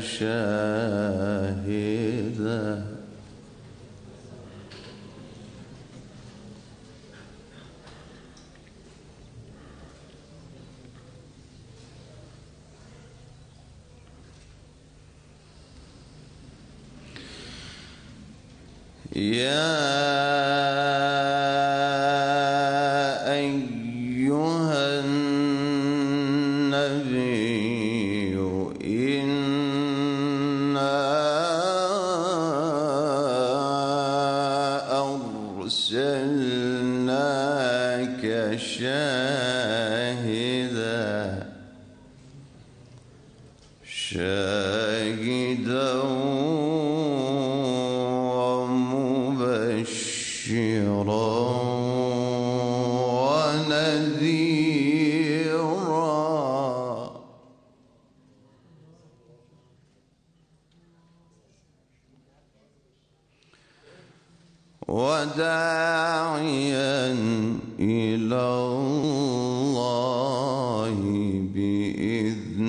شاهدا Yeah. أشياء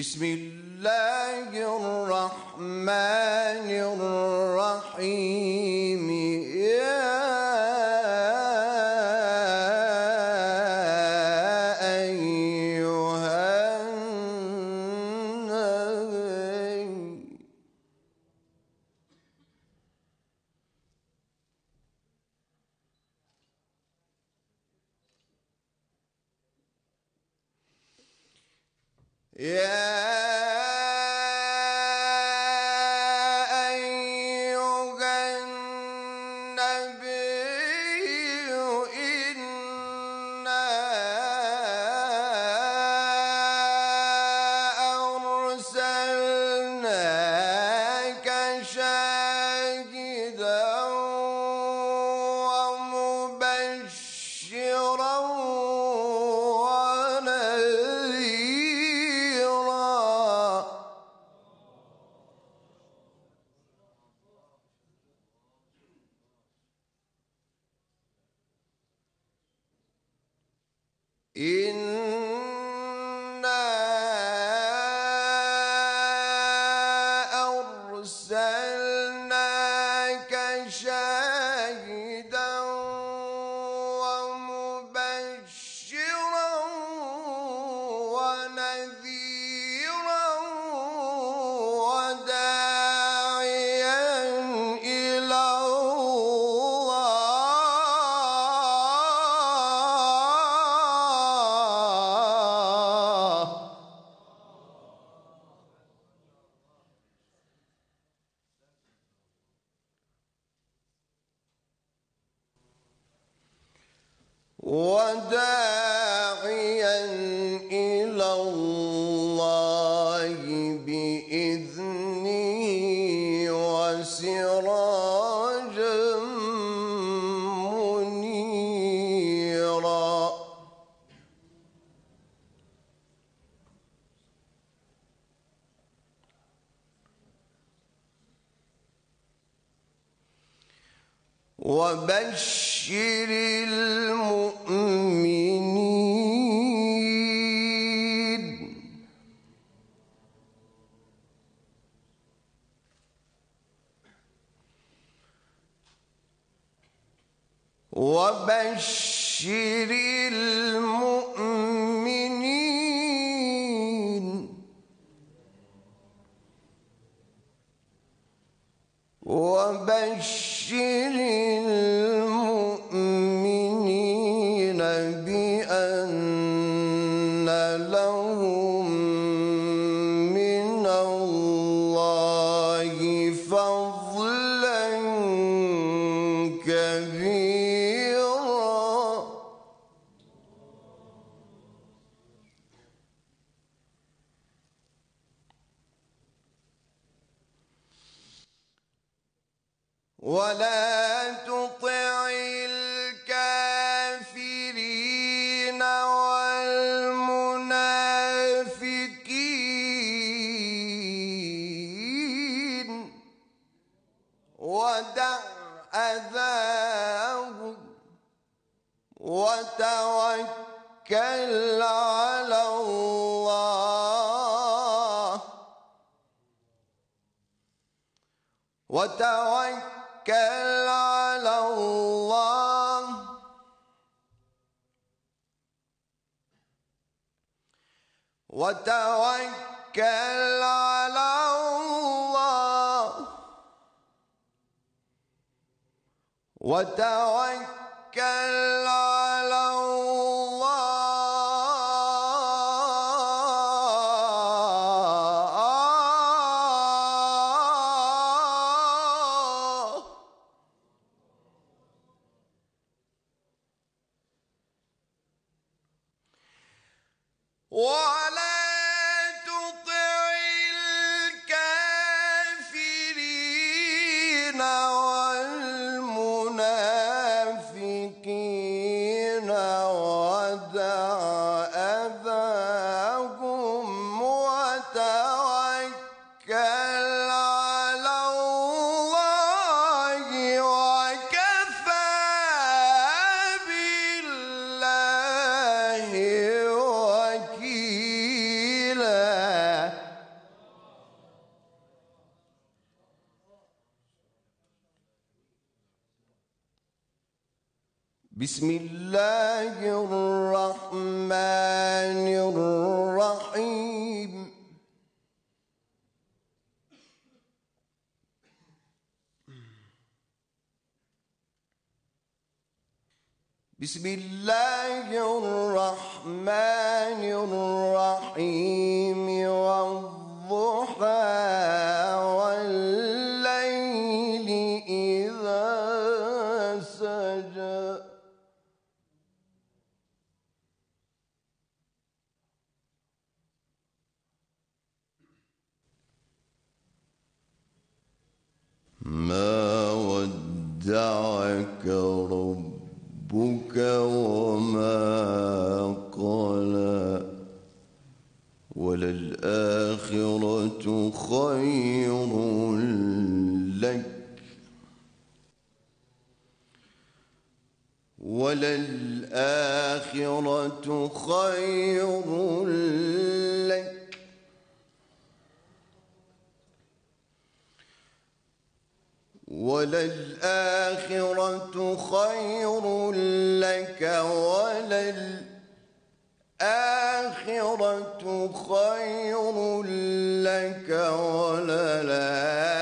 بسم الله الرحمن إن One day. وبشر المؤمنين ولا تطع الكافرين والمنافقين. ودع أذاهم وتوكل على الله. وتوكل على الله. وتوكل على الله. وتوكل على بسم الله الرحمن الرحيم. بسم الله الرحمن الرحيم والضحى. ما ودعك ربك خير لك وللآخرة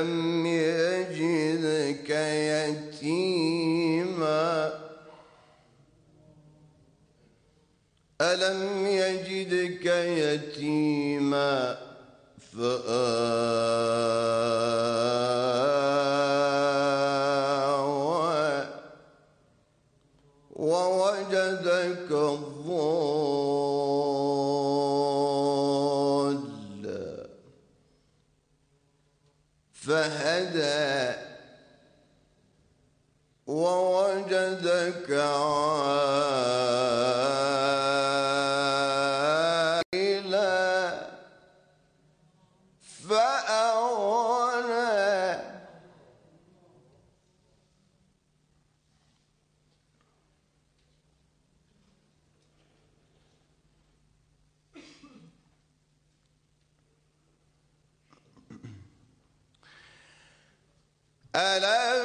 لم يجدك يتيما. ألم يجدك يتيما؟ فآل ألا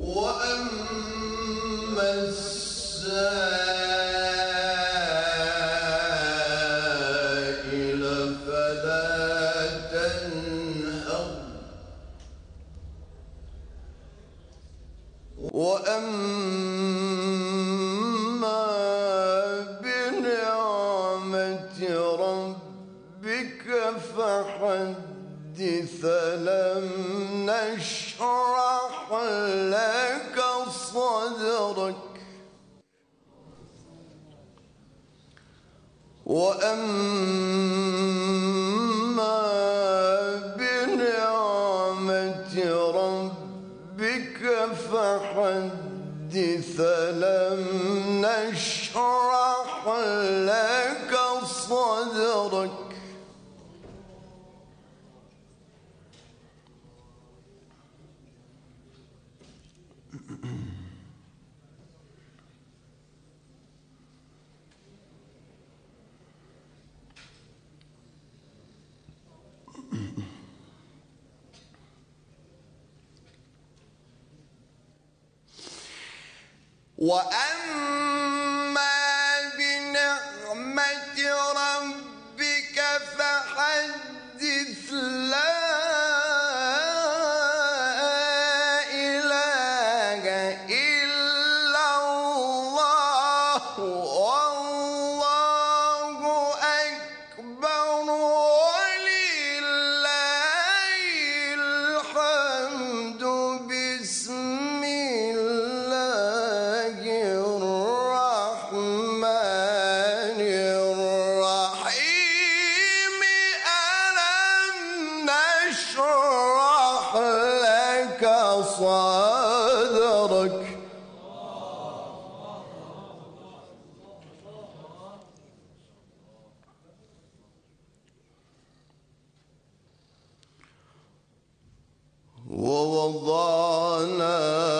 وأما السائل وأن وعذرك ووضعنا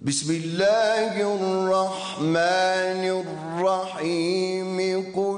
بسم الله الرحمن الرحيم. قل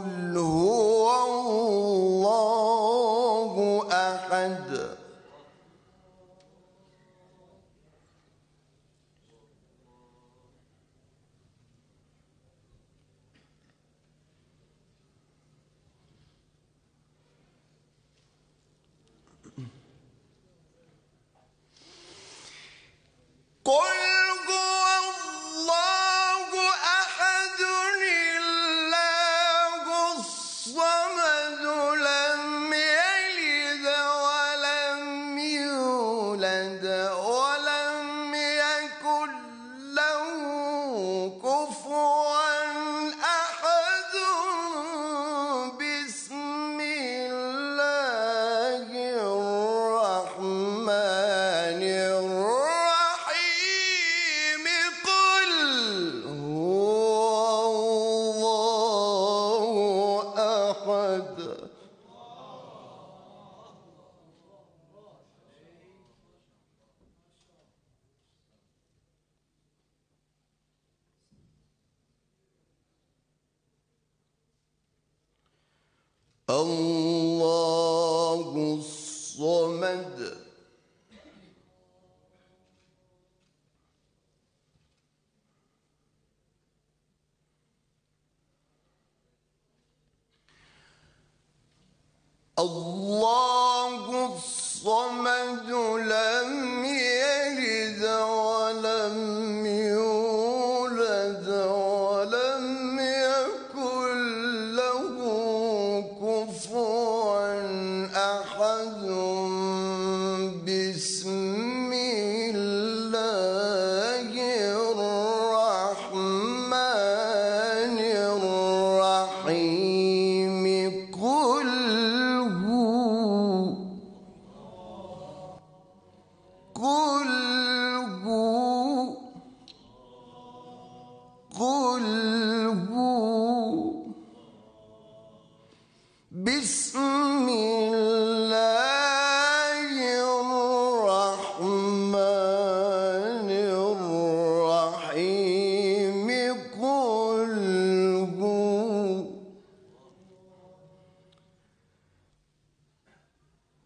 الله الصمد. الله الصمد لم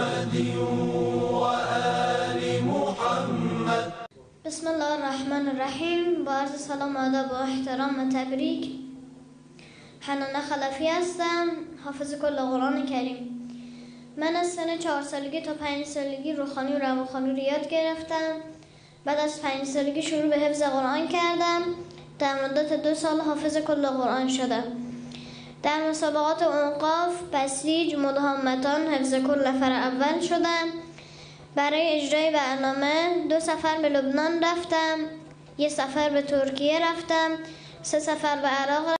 محمد وآل محمد بسم الله الرحمن الرحیم. با سلام آداب و احترام و تبریک. حنانه خلفی هستم. حافظ کل قرآن کریم. من از سن چهار سالگی تا پنج سالگی روخوانی و روان‌خوانی رو یاد گرفتم. بعد از پنج سالگی شروع به حفظ قرآن کردم. در مدت دو سال حافظ کل قرآن شدم. در مسابقات اوقاف بسیج مدهامتان حفظ کل نفر اول شدم برای اجرای برنامه دو سفر به لبنان رفتم یه سفر به ترکیه رفتم سه سفر به عراق